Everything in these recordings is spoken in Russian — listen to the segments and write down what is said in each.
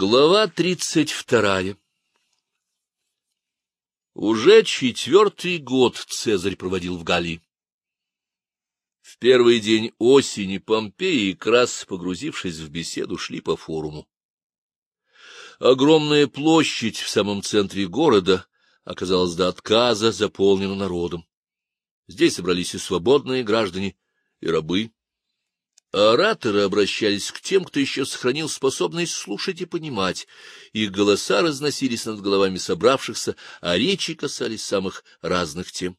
Глава тридцать вторая Уже четвертый год Цезарь проводил в Галлии. В первый день осени Помпеи и Крас, погрузившись в беседу, шли по форуму. Огромная площадь в самом центре города оказалась до отказа заполнена народом. Здесь собрались и свободные граждане, и рабы. Ораторы обращались к тем, кто еще сохранил способность слушать и понимать. Их голоса разносились над головами собравшихся, а речи касались самых разных тем.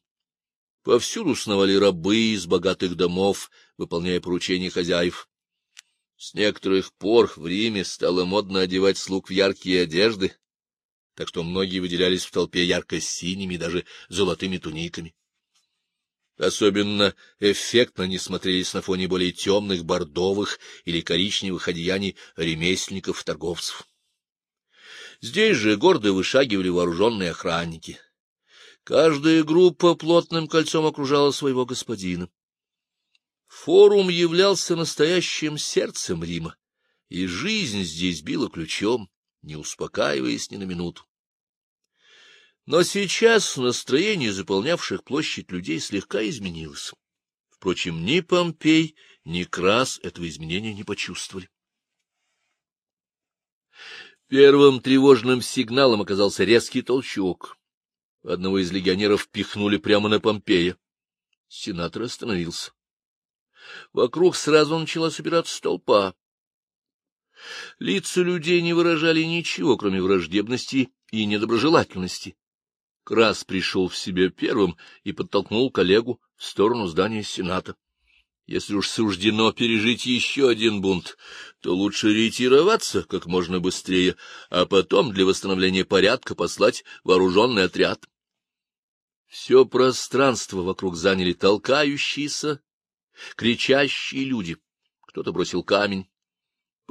Повсюду сновали рабы из богатых домов, выполняя поручения хозяев. С некоторых пор в Риме стало модно одевать слуг в яркие одежды, так что многие выделялись в толпе ярко-синими, даже золотыми туниками. Особенно эффектно они смотрелись на фоне более темных бордовых или коричневых одеяний ремесленников-торговцев. Здесь же гордо вышагивали вооруженные охранники. Каждая группа плотным кольцом окружала своего господина. Форум являлся настоящим сердцем Рима, и жизнь здесь била ключом, не успокаиваясь ни на минуту. Но сейчас настроение заполнявших площадь людей слегка изменилось. Впрочем, ни Помпей, ни Крас этого изменения не почувствовали. Первым тревожным сигналом оказался резкий толчок. Одного из легионеров пихнули прямо на Помпея. Сенатор остановился. Вокруг сразу начала собираться толпа. Лица людей не выражали ничего, кроме враждебности и недоброжелательности. Крас пришел в себя первым и подтолкнул коллегу в сторону здания Сената. Если уж суждено пережить еще один бунт, то лучше ретироваться как можно быстрее, а потом для восстановления порядка послать вооруженный отряд. Все пространство вокруг заняли толкающиеся, кричащие люди. Кто-то бросил камень.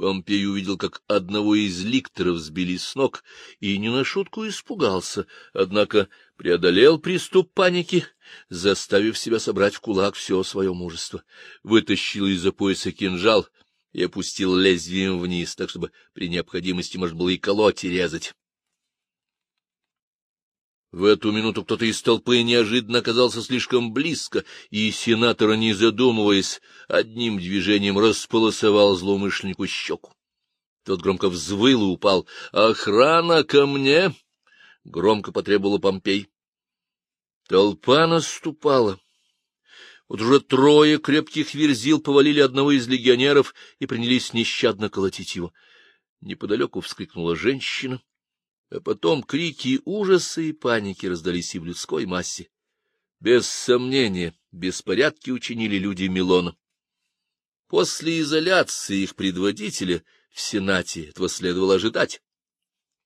Помпей увидел, как одного из ликторов сбили с ног, и не на шутку испугался, однако преодолел приступ паники, заставив себя собрать в кулак все свое мужество. Вытащил из-за пояса кинжал и опустил лезвием вниз, так чтобы при необходимости можно было и колоть, и резать. В эту минуту кто-то из толпы неожиданно оказался слишком близко, и сенатор, не задумываясь, одним движением располосовал злоумышленнику щеку. Тот громко взвыл и упал. «Охрана ко мне!» — громко потребовала Помпей. Толпа наступала. Вот уже трое крепких верзил повалили одного из легионеров и принялись нещадно колотить его. Неподалеку вскрикнула женщина. А потом крики ужаса и паники раздались и в людской массе. Без сомнения, беспорядки учинили люди Милона. После изоляции их предводителя в Сенате этого следовало ожидать.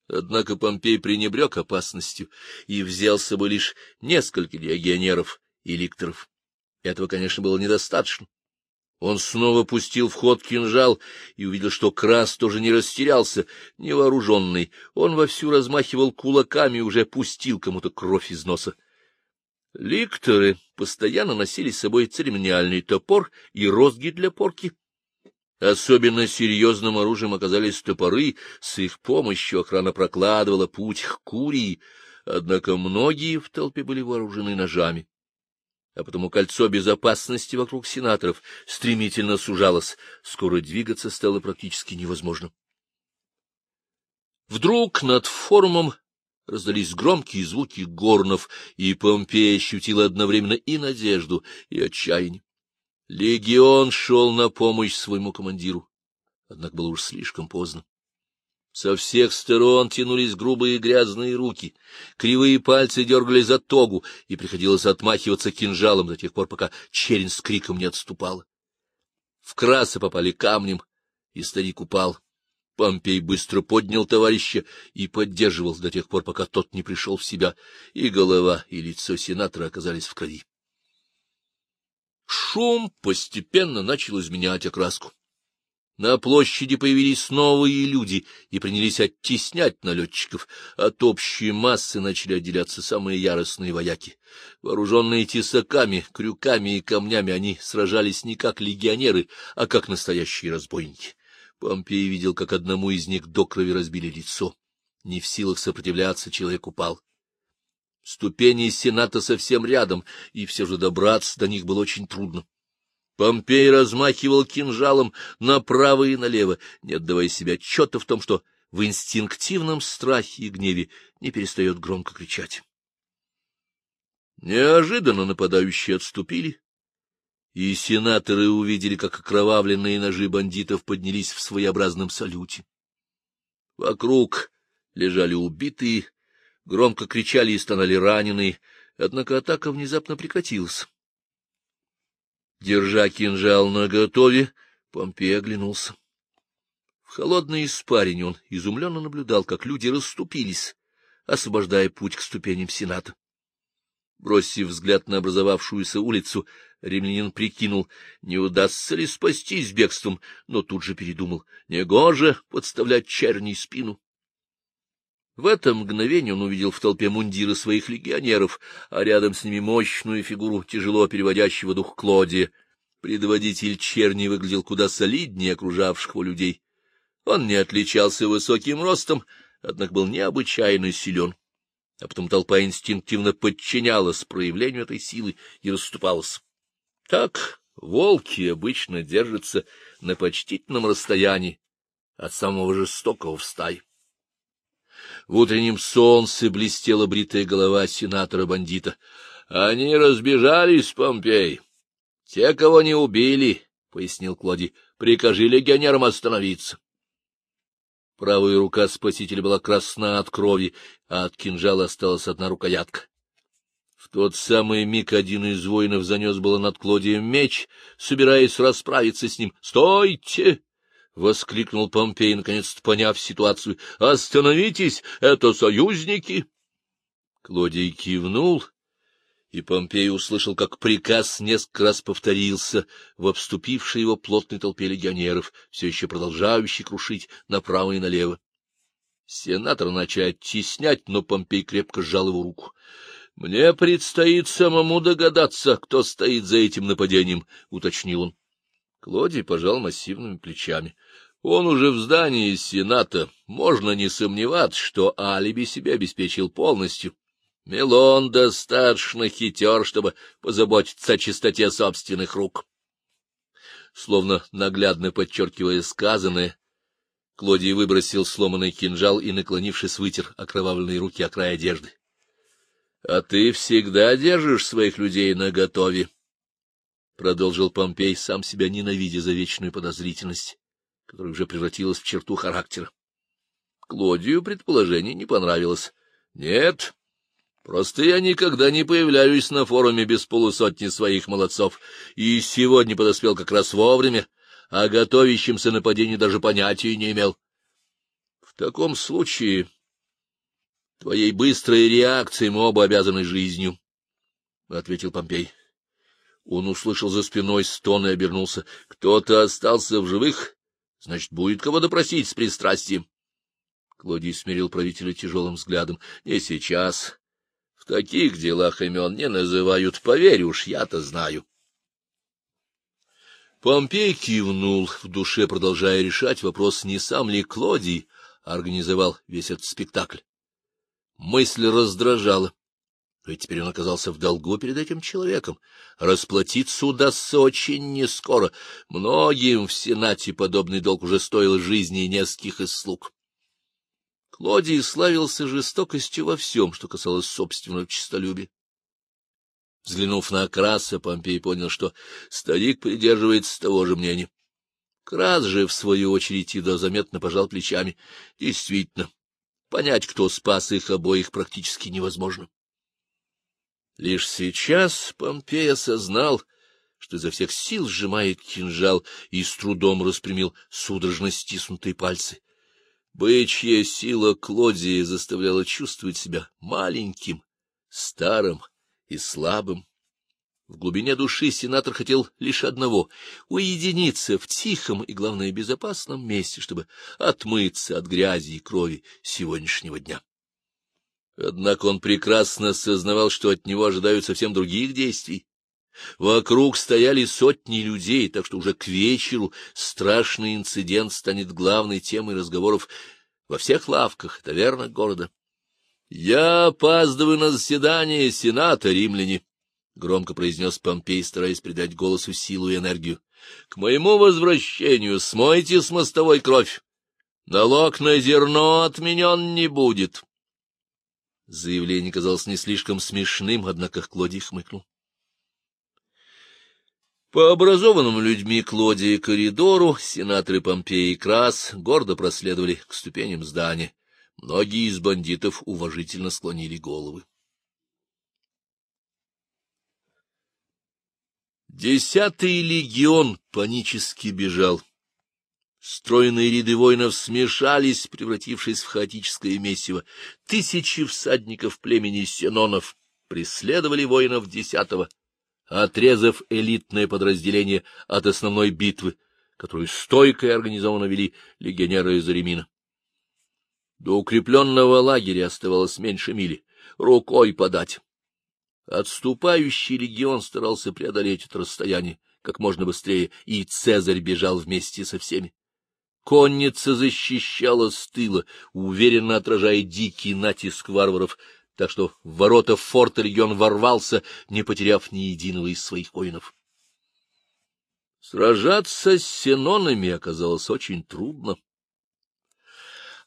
Однако Помпей пренебрег опасностью и взял с собой лишь несколько легионеров и ликторов. Этого, конечно, было недостаточно. Он снова пустил в ход кинжал и увидел, что Крас тоже не растерялся, невооруженный. Он вовсю размахивал кулаками и уже пустил кому-то кровь из носа. Ликторы постоянно носили с собой церемониальный топор и розги для порки. Особенно серьезным оружием оказались топоры, с их помощью охрана прокладывала путь к Курии, однако многие в толпе были вооружены ножами а потому кольцо безопасности вокруг сенаторов стремительно сужалось, скоро двигаться стало практически невозможно. Вдруг над форумом раздались громкие звуки горнов, и Помпей ощутил одновременно и надежду, и отчаяние. Легион шел на помощь своему командиру, однако было уж слишком поздно. Со всех сторон тянулись грубые грязные руки, кривые пальцы дергали за тогу, и приходилось отмахиваться кинжалом до тех пор, пока черень с криком не отступала. В красы попали камнем, и старик упал. Помпей быстро поднял товарища и поддерживал до тех пор, пока тот не пришел в себя, и голова, и лицо сенатора оказались в крови. Шум постепенно начал изменять окраску. На площади появились новые люди и принялись оттеснять налетчиков. От общей массы начали отделяться самые яростные вояки. Вооруженные тесаками, крюками и камнями, они сражались не как легионеры, а как настоящие разбойники. Помпей видел, как одному из них до крови разбили лицо. Не в силах сопротивляться, человек упал. Ступени Сената совсем рядом, и все же добраться до них было очень трудно. Помпей размахивал кинжалом направо и налево, не отдавая себе отчета в том, что в инстинктивном страхе и гневе не перестает громко кричать. Неожиданно нападающие отступили, и сенаторы увидели, как окровавленные ножи бандитов поднялись в своеобразном салюте. Вокруг лежали убитые, громко кричали и стонали раненые, однако атака внезапно прекратилась. Держа кинжал наготове, Помпей оглянулся. В холодной испарине он изумленно наблюдал, как люди расступились, освобождая путь к ступеням Сената. Бросив взгляд на образовавшуюся улицу, римлянин прикинул, не удастся ли спастись бегством, но тут же передумал. Негоже подставлять черни спину. В это мгновение он увидел в толпе мундиры своих легионеров, а рядом с ними мощную фигуру тяжело переводящего дух Клодия. Предводитель черни выглядел куда солиднее окружавших его людей. Он не отличался высоким ростом, однако был необычайно силен а потом толпа инстинктивно подчинялась проявлению этой силы и расступалась. Так волки обычно держатся на почтительном расстоянии от самого жестокого в стае. В утреннем солнце блестела бритая голова сенатора-бандита. — Они разбежались, Помпей. — Те, кого не убили, — пояснил Клоди, — прикажи легионерам остановиться. Правая рука спасителя была красна от крови, а от кинжала осталась одна рукоятка. В тот самый миг один из воинов занес было над Клодием меч, собираясь расправиться с ним. «Стойте!» — воскликнул Помпей, наконец-то поняв ситуацию. «Остановитесь! Это союзники!» Клодий кивнул и Помпей услышал, как приказ несколько раз повторился в обступившей его плотной толпе легионеров, все еще продолжающей крушить направо и налево. Сенатор начал оттеснять, но Помпей крепко сжал его руку. — Мне предстоит самому догадаться, кто стоит за этим нападением, — уточнил он. Клодий пожал массивными плечами. Он уже в здании Сената. Можно не сомневаться, что алиби себе обеспечил полностью. Мелон достаточно хитер, чтобы позаботиться о чистоте собственных рук. Словно наглядно подчеркивая сказанное, Клодий выбросил сломанный кинжал и, наклонившись, вытер окровавленные руки о край одежды. — А ты всегда держишь своих людей наготове, — продолжил Помпей, сам себя ненавидя за вечную подозрительность, которая уже превратилась в черту характера. Клодию предположение не понравилось. — Нет, Просто я никогда не появляюсь на форуме без полусотни своих молодцов, и сегодня подоспел как раз вовремя, а готовящимся нападению даже понятия не имел. В таком случае твоей быстрой реакцией мы оба обязаны жизнью, — ответил Помпей. Он услышал за спиной стон и обернулся. Кто-то остался в живых, значит, будет кого допросить с пристрастием. Клодий смирил правителя тяжелым взглядом. — Не сейчас. В таких делах имен не называют, поверь уж, я-то знаю. Помпей кивнул, в душе продолжая решать вопрос, не сам ли Клодий организовал весь этот спектакль. Мысль раздражала. Ведь теперь он оказался в долгу перед этим человеком. Расплатиться удастся очень нескоро. Многим в Сенате подобный долг уже стоил жизни нескольких из слуг. Клодий славился жестокостью во всем, что касалось собственного честолюбия. Взглянув на Краса, Помпей понял, что старик придерживается того же мнения. Крас же, в свою очередь, едва заметно пожал плечами. Действительно, понять, кто спас их обоих, практически невозможно. Лишь сейчас Помпей осознал, что изо всех сил сжимает кинжал и с трудом распрямил судорожно стиснутые пальцы. Бычья сила Клодии заставляла чувствовать себя маленьким, старым и слабым. В глубине души сенатор хотел лишь одного — уединиться в тихом и, главное, безопасном месте, чтобы отмыться от грязи и крови сегодняшнего дня. Однако он прекрасно сознавал, что от него ожидают совсем других действий. Вокруг стояли сотни людей, так что уже к вечеру страшный инцидент станет главной темой разговоров во всех лавках, тавернах города. — Я опаздываю на заседание Сената, римляне, — громко произнес Помпей, стараясь придать голосу силу и энергию. — К моему возвращению смойте с мостовой кровь. Налог на зерно отменен не будет. Заявление казалось не слишком смешным, однако Клодий хмыкнул. По образованным людьми Клодии коридору сенаторы Помпеи и Крас гордо проследовали к ступеням здания. Многие из бандитов уважительно склонили головы. Десятый легион панически бежал. Стройные ряды воинов смешались, превратившись в хаотическое месиво. Тысячи всадников племени Сенонов преследовали воинов десятого отрезав элитное подразделение от основной битвы, которую стойко и организованно вели легионеры из Ремина. До укрепленного лагеря оставалось меньше мили, рукой подать. Отступающий легион старался преодолеть это расстояние как можно быстрее, и Цезарь бежал вместе со всеми. Конница защищала с тыла, уверенно отражая дикий натиск варваров, так что в ворота форта регион ворвался, не потеряв ни единого из своих воинов. Сражаться с синонами оказалось очень трудно.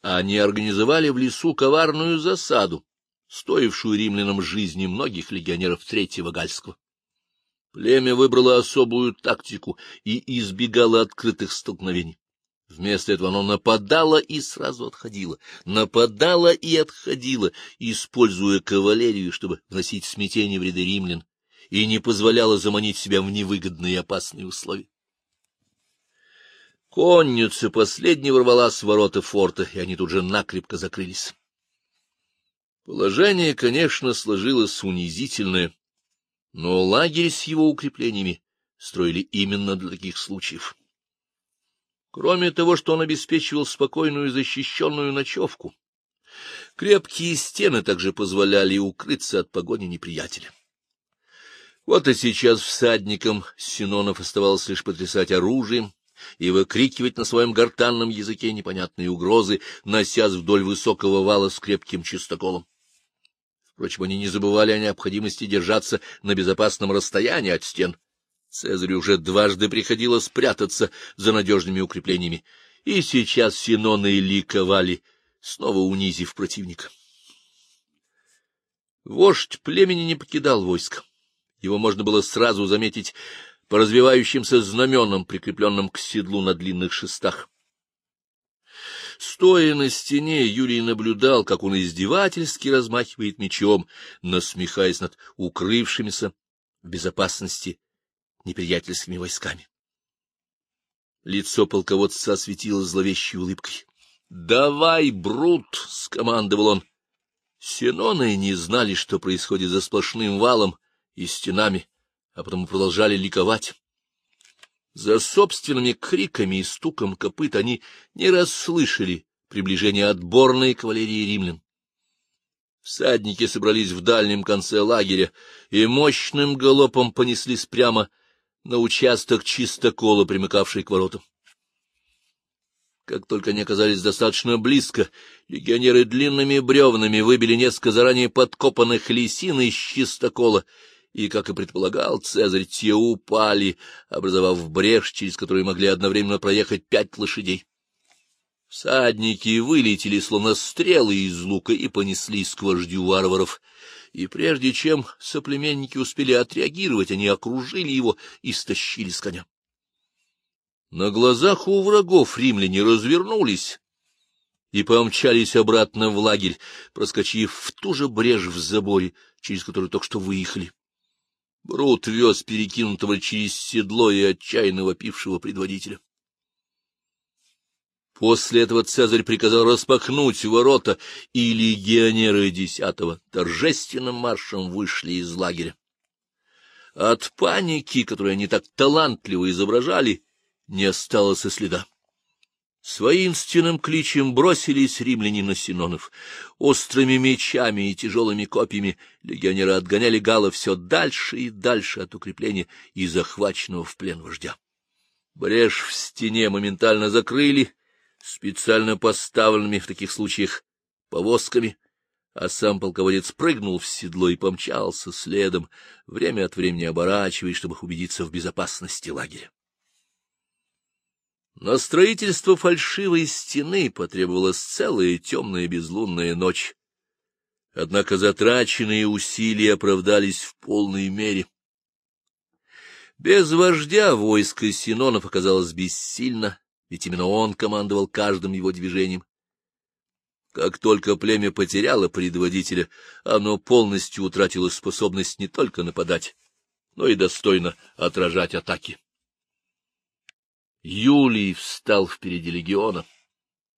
Они организовали в лесу коварную засаду, стоившую римлянам жизни многих легионеров Третьего Гальского. Племя выбрало особую тактику и избегало открытых столкновений. Вместо этого оно нападало и сразу отходило, нападало и отходило, используя кавалерию, чтобы вносить смятение в ряды римлян, и не позволяло заманить себя в невыгодные и опасные условия. Конница последней ворвалась с ворота форта, и они тут же накрепко закрылись. Положение, конечно, сложилось унизительное, но лагерь с его укреплениями строили именно для таких случаев. Кроме того, что он обеспечивал спокойную и защищенную ночевку, крепкие стены также позволяли укрыться от погони неприятеля. Вот и сейчас всадникам Синонов оставалось лишь потрясать оружием и выкрикивать на своем гортанном языке непонятные угрозы, носясь вдоль высокого вала с крепким чистоколом. Впрочем, они не забывали о необходимости держаться на безопасном расстоянии от стен, Цезарю уже дважды приходилось прятаться за надежными укреплениями, и сейчас синоны ликовали, снова унизив противника. Вождь племени не покидал войск. Его можно было сразу заметить по развивающимся знаменам, прикрепленным к седлу на длинных шестах. Стоя на стене, Юрий наблюдал, как он издевательски размахивает мечом, насмехаясь над укрывшимися в безопасности неприятельскими войсками. Лицо полководца осветилось зловещей улыбкой. — Давай, Брут! — скомандовал он. Синоны не знали, что происходит за сплошным валом и стенами, а потом продолжали ликовать. За собственными криками и стуком копыт они не расслышали приближение отборной кавалерии римлян. Всадники собрались в дальнем конце лагеря и мощным галопом понеслись прямо на участок чистокола, примыкавший к воротам. Как только они оказались достаточно близко, легионеры длинными бревнами выбили несколько заранее подкопанных лисин из чистокола, и, как и предполагал Цезарь, те упали, образовав брешь, через которую могли одновременно проехать пять лошадей. Всадники вылетели, словно стрелы из лука, и понеслись к вождю варваров — и прежде чем соплеменники успели отреагировать, они окружили его и стащили с коня. На глазах у врагов римляне развернулись и помчались обратно в лагерь, проскочив в ту же брешь в заборе, через которую только что выехали. Брут вез перекинутого через седло и отчаянно вопившего предводителя. После этого Цезарь приказал распахнуть ворота, и легионеры десятого торжественным маршем вышли из лагеря. От паники, которую они так талантливо изображали, не осталось и следа. С воинственным кличем бросились римляне на Синонов. Острыми мечами и тяжелыми копьями легионеры отгоняли галлов все дальше и дальше от укрепления и захваченного в плен вождя. Брешь в стене моментально закрыли, специально поставленными в таких случаях повозками, а сам полководец прыгнул в седло и помчался следом, время от времени оборачиваясь, чтобы убедиться в безопасности лагеря. На строительство фальшивой стены потребовалась целая темная безлунная ночь. Однако затраченные усилия оправдались в полной мере. Без вождя войско Синонов оказалось бессильно, ведь именно он командовал каждым его движением. Как только племя потеряло предводителя, оно полностью утратило способность не только нападать, но и достойно отражать атаки. Юлий встал впереди легиона,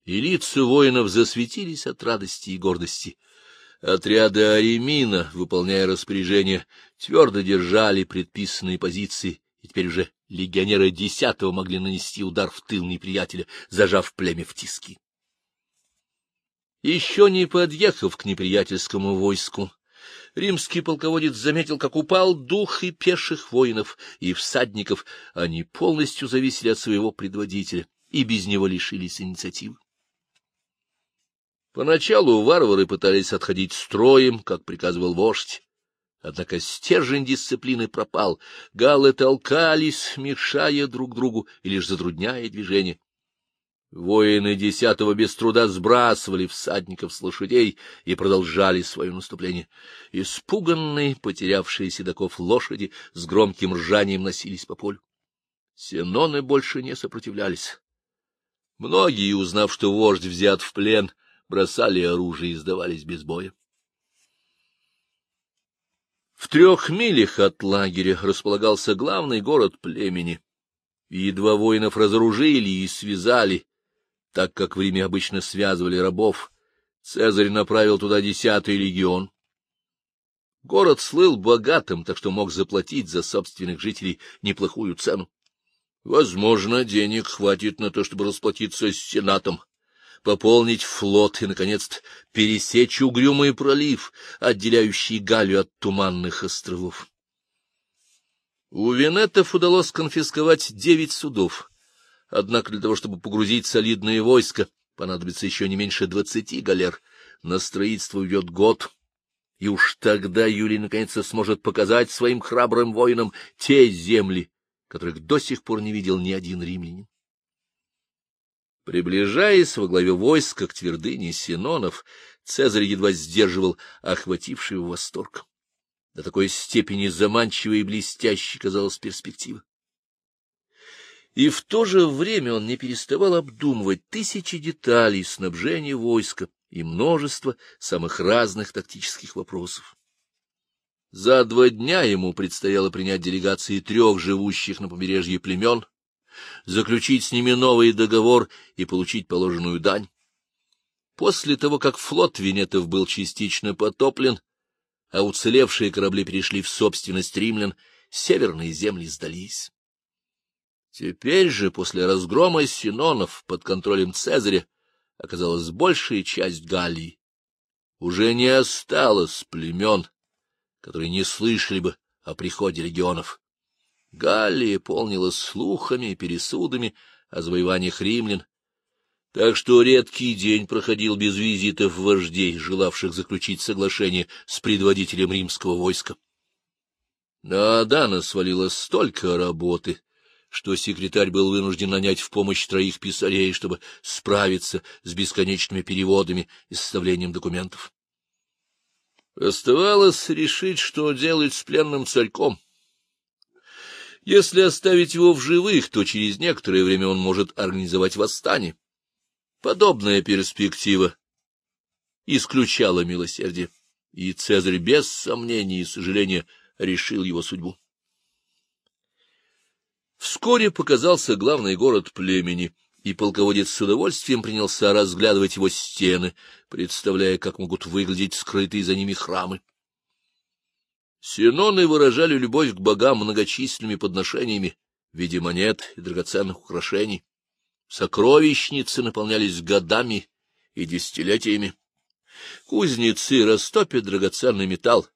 и лица воинов засветились от радости и гордости. Отряды Аремина, выполняя распоряжение, твердо держали предписанные позиции, теперь уже легионеры десятого могли нанести удар в тыл неприятеля, зажав племя в тиски. Еще не подъехав к неприятельскому войску, римский полководец заметил, как упал дух и пеших воинов, и всадников. Они полностью зависели от своего предводителя и без него лишились инициативы. Поначалу варвары пытались отходить строем, как приказывал вождь. Однако стержень дисциплины пропал, галлы толкались, мешая друг другу и лишь затрудняя движение. Воины десятого без труда сбрасывали всадников с лошадей и продолжали свое наступление. Испуганные, потерявшие седаков лошади, с громким ржанием носились по полю. Сеноны больше не сопротивлялись. Многие, узнав, что вождь взят в плен, бросали оружие и сдавались без боя. В трех милях от лагеря располагался главный город племени. Едва воинов разоружили и связали, так как в Риме обычно связывали рабов, Цезарь направил туда десятый легион. Город слыл богатым, так что мог заплатить за собственных жителей неплохую цену. Возможно, денег хватит на то, чтобы расплатиться с сенатом, пополнить флот и, наконец-то, пересечь угрюмый пролив, отделяющий Галию от туманных островов. У венетов удалось конфисковать девять судов, Однако для того, чтобы погрузить солидное войско, понадобится еще не меньше двадцати галер. На строительство уйдет год, и уж тогда Юлий наконец сможет показать своим храбрым воинам те земли, которых до сих пор не видел ни один римлянин. Приближаясь во главе войска к твердыне Синонов, Цезарь едва сдерживал охвативший его восторг. До такой степени заманчивой и блестящей казалась перспектива. И в то же время он не переставал обдумывать тысячи деталей снабжения войска и множество самых разных тактических вопросов. За два дня ему предстояло принять делегации трех живущих на побережье племен, заключить с ними новый договор и получить положенную дань. После того, как флот Венетов был частично потоплен, а уцелевшие корабли перешли в собственность римлян, северные земли сдались. Теперь же, после разгрома Синонов под контролем Цезаря, оказалась большая часть Галлии. Уже не осталось племен, которые не слышали бы о приходе легионов. Галлия полнилась слухами и пересудами о завоеваниях римлян, так что редкий день проходил без визитов вождей, желавших заключить соглашение с предводителем римского войска. На Адана свалилось столько работы, что секретарь был вынужден нанять в помощь троих писарей, чтобы справиться с бесконечными переводами и составлением документов. Оставалось решить, что делать с пленным царьком. Если оставить его в живых, то через некоторое время он может организовать восстание. Подобная перспектива исключала милосердие, и Цезарь без сомнений и сожаления решил его судьбу. Вскоре показался главный город племени, и полководец с удовольствием принялся разглядывать его стены, представляя, как могут выглядеть скрытые за ними храмы. Синоны выражали любовь к богам многочисленными подношениями в виде монет и драгоценных украшений. Сокровищницы наполнялись годами и десятилетиями. Кузнецы растопят драгоценный металл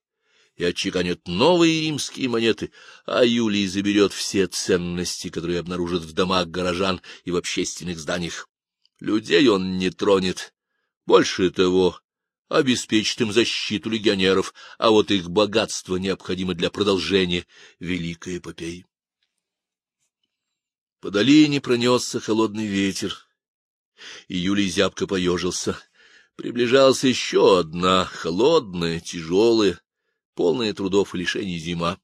и отчеканят новые римские монеты, а Юлий заберет все ценности, которые обнаружит в домах горожан и в общественных зданиях. Людей он не тронет. Больше того, обеспечит им защиту легионеров, а вот их богатство необходимо для продолжения великой эпопеи. По долине пронесся холодный ветер, и Юлий зябко поежился. Приближалась еще одна холодная, тяжелая, полная трудов и лишений зима.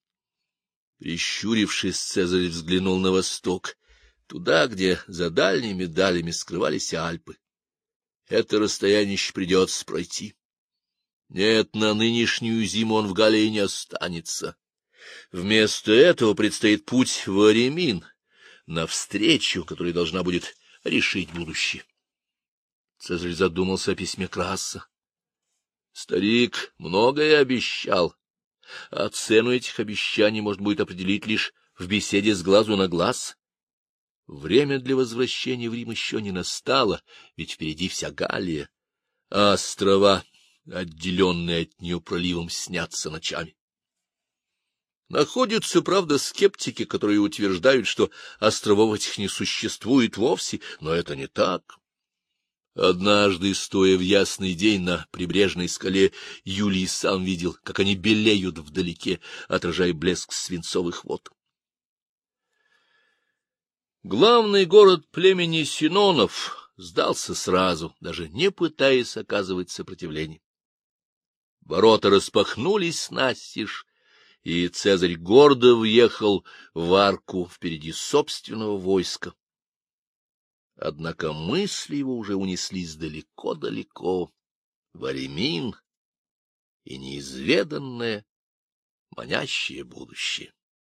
Прищурившись, Цезарь взглянул на восток, туда, где за дальними далями скрывались Альпы. Это расстояние еще придется пройти. Нет, на нынешнюю зиму он в Галлии не останется. Вместо этого предстоит путь в Аремин, навстречу, которая должна будет решить будущее. Цезарь задумался о письме Краса. Старик многое обещал, а цену этих обещаний можно будет определить лишь в беседе с глазу на глаз. Время для возвращения в Рим еще не настало, ведь впереди вся Галлия, а острова, отделенные от нее проливом, снятся ночами. Находятся, правда, скептики, которые утверждают, что островов этих не существует вовсе, но это не так. Однажды, стоя в ясный день на прибрежной скале, Юлий сам видел, как они белеют вдалеке, отражая блеск свинцовых вод. Главный город племени Синонов сдался сразу, даже не пытаясь оказывать сопротивление. Ворота распахнулись настежь, и Цезарь гордо въехал в арку впереди собственного войска. Однако мысли его уже унеслись далеко-далеко, в Аремин и неизведанное, манящее будущее.